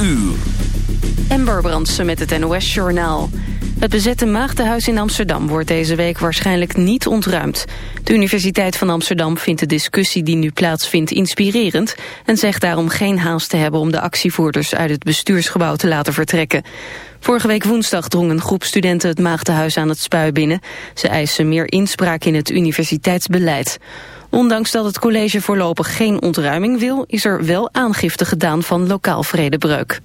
uur. Ember Brandsen met het NOS-journaal. Het bezette Maagdenhuis in Amsterdam wordt deze week waarschijnlijk niet ontruimd. De Universiteit van Amsterdam vindt de discussie die nu plaatsvindt inspirerend... en zegt daarom geen haast te hebben om de actievoerders uit het bestuursgebouw te laten vertrekken. Vorige week woensdag drong een groep studenten het Maagdenhuis aan het spui binnen. Ze eisen meer inspraak in het universiteitsbeleid. Ondanks dat het college voorlopig geen ontruiming wil... is er wel aangifte gedaan van lokaal vredebreuk.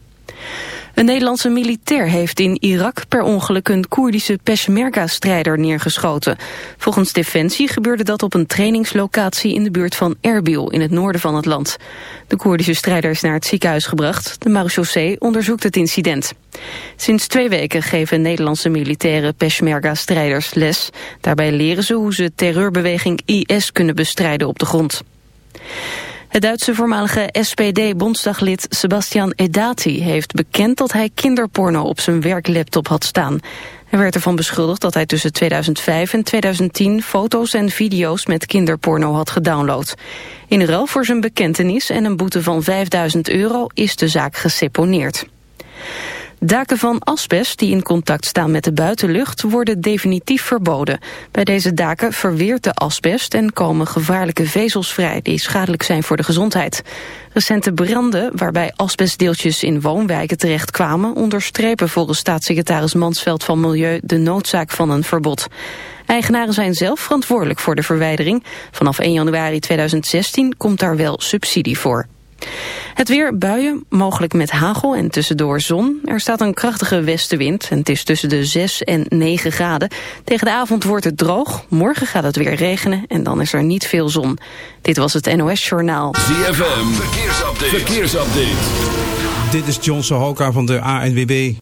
Een Nederlandse militair heeft in Irak per ongeluk een Koerdische Peshmerga-strijder neergeschoten. Volgens Defensie gebeurde dat op een trainingslocatie in de buurt van Erbil in het noorden van het land. De Koerdische strijder is naar het ziekenhuis gebracht. De marechaussee onderzoekt het incident. Sinds twee weken geven Nederlandse militaire Peshmerga-strijders les. Daarbij leren ze hoe ze terreurbeweging IS kunnen bestrijden op de grond. Het Duitse voormalige SPD-bondsdaglid Sebastian Edati heeft bekend dat hij kinderporno op zijn werklaptop had staan. Hij werd ervan beschuldigd dat hij tussen 2005 en 2010 foto's en video's met kinderporno had gedownload. In ruil voor zijn bekentenis en een boete van 5000 euro is de zaak geseponeerd. Daken van asbest die in contact staan met de buitenlucht worden definitief verboden. Bij deze daken verweert de asbest en komen gevaarlijke vezels vrij die schadelijk zijn voor de gezondheid. Recente branden waarbij asbestdeeltjes in woonwijken terechtkwamen onderstrepen volgens staatssecretaris Mansveld van Milieu de noodzaak van een verbod. Eigenaren zijn zelf verantwoordelijk voor de verwijdering. Vanaf 1 januari 2016 komt daar wel subsidie voor. Het weer, buien, mogelijk met hagel en tussendoor zon. Er staat een krachtige westenwind en het is tussen de 6 en 9 graden. Tegen de avond wordt het droog, morgen gaat het weer regenen en dan is er niet veel zon. Dit was het NOS Journaal. ZFM, verkeersupdate. verkeersupdate. Dit is John Sohoka van de ANWB.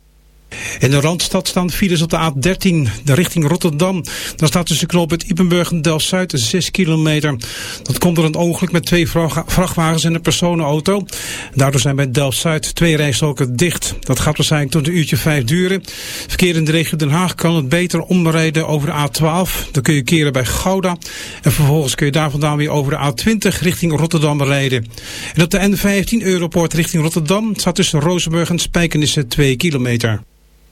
In de Randstad staan files op de A13, de richting Rotterdam. Daar staat tussen knooppunt Ippenburg en Delft-Zuid 6 kilometer. Dat komt door een ongeluk met twee vrachtwagens en een personenauto. Daardoor zijn bij Delft-Zuid twee rijstroken dicht. Dat gaat waarschijnlijk tot een uurtje vijf duren. Verkeer in de regio Den Haag kan het beter omrijden over de A12. Dan kun je keren bij Gouda. En vervolgens kun je daar vandaan weer over de A20 richting Rotterdam rijden. En op de N15 Europort richting Rotterdam staat tussen Rozenburg en Spijkenissen 2 kilometer.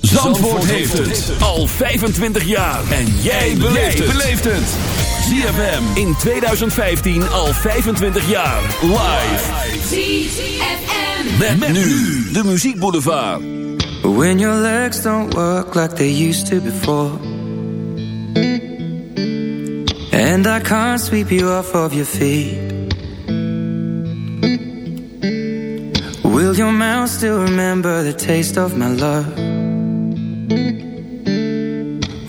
Zandvoort heeft het al 25 jaar. En jij beleeft het. ZFM in 2015 al 25 jaar. Live. ZFM. Met, nu de Muziek Boulevard. When your legs don't work like they used to before And I can't sweep you off of your feet Will your mouth still remember the taste of my love?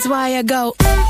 that's why I go.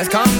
has come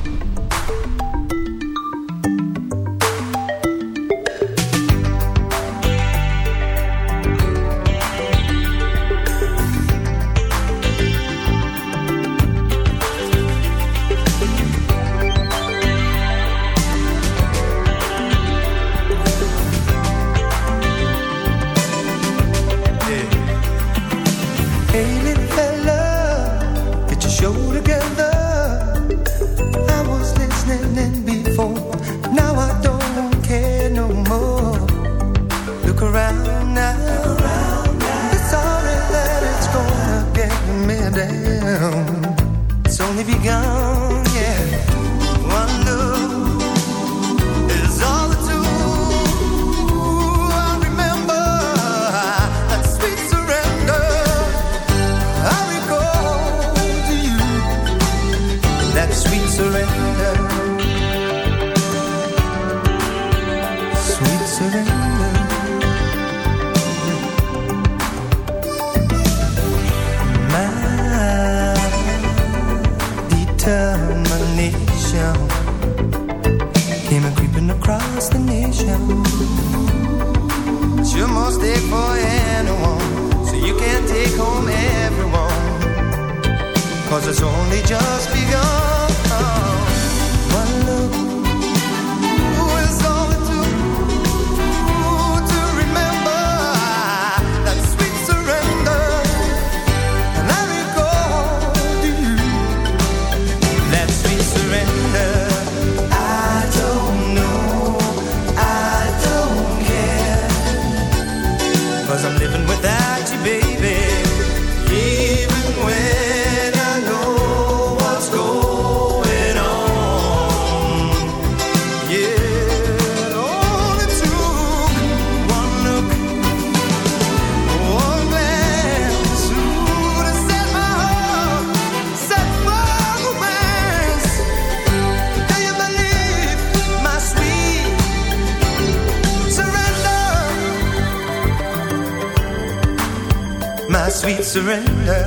Surrender.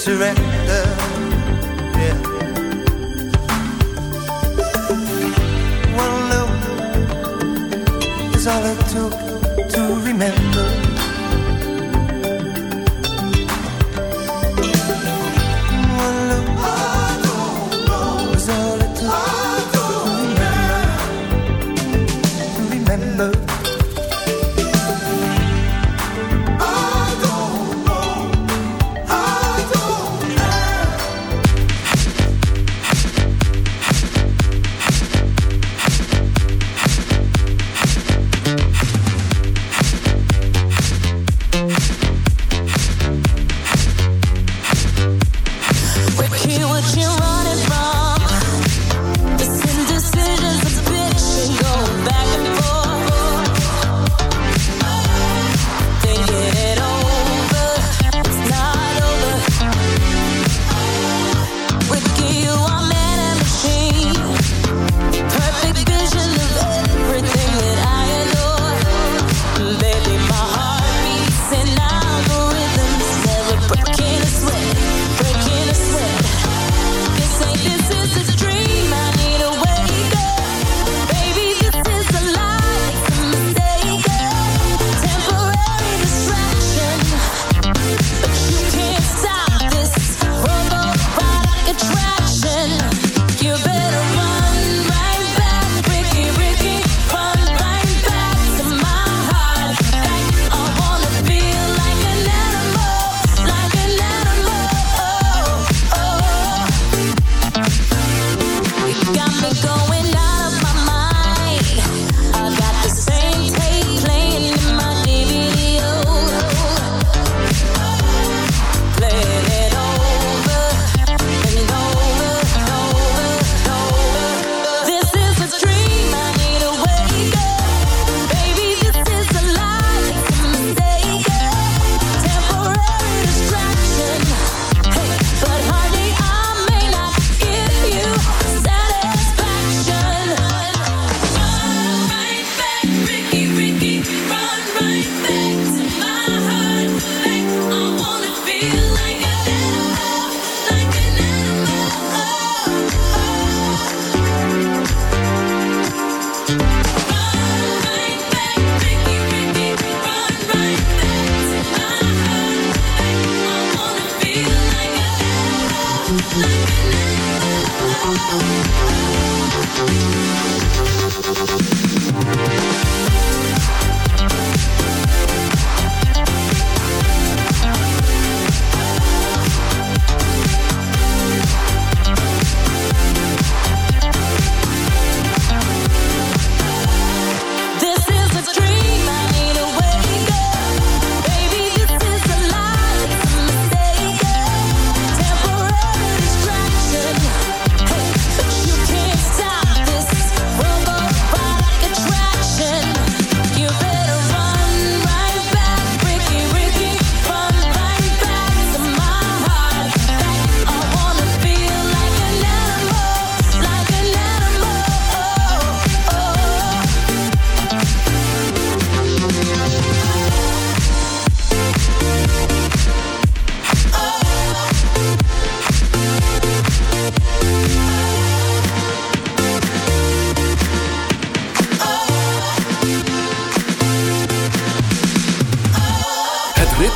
Surrender.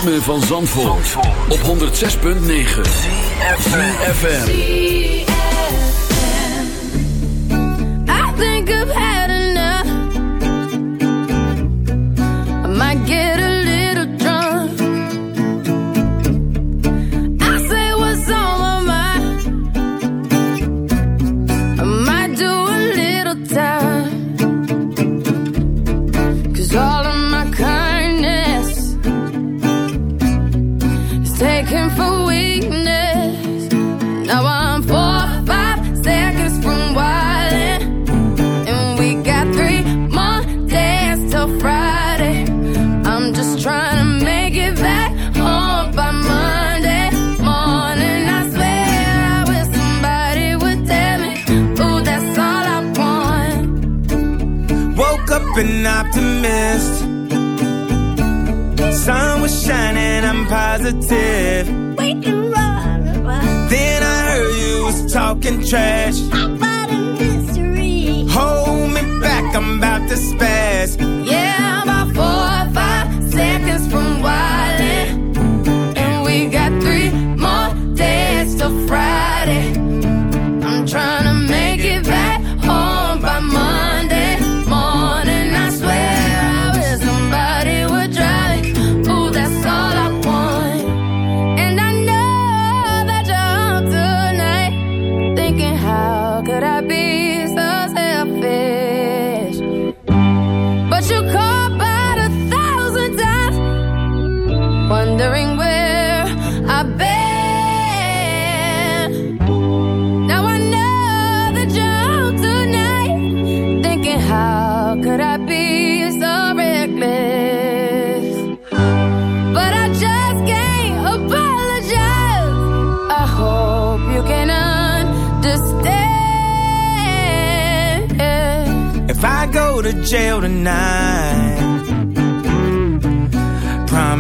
ritme van Zandvoort, op 106.9 CFFM I think of positive. Wait and run. Then I heard you was talking trash. About a mystery. Hold me back, I'm about to spaz. Yeah, I'm about four or five seconds from wildin'. And we got three more days till Friday. I'm trying.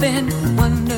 been wondering.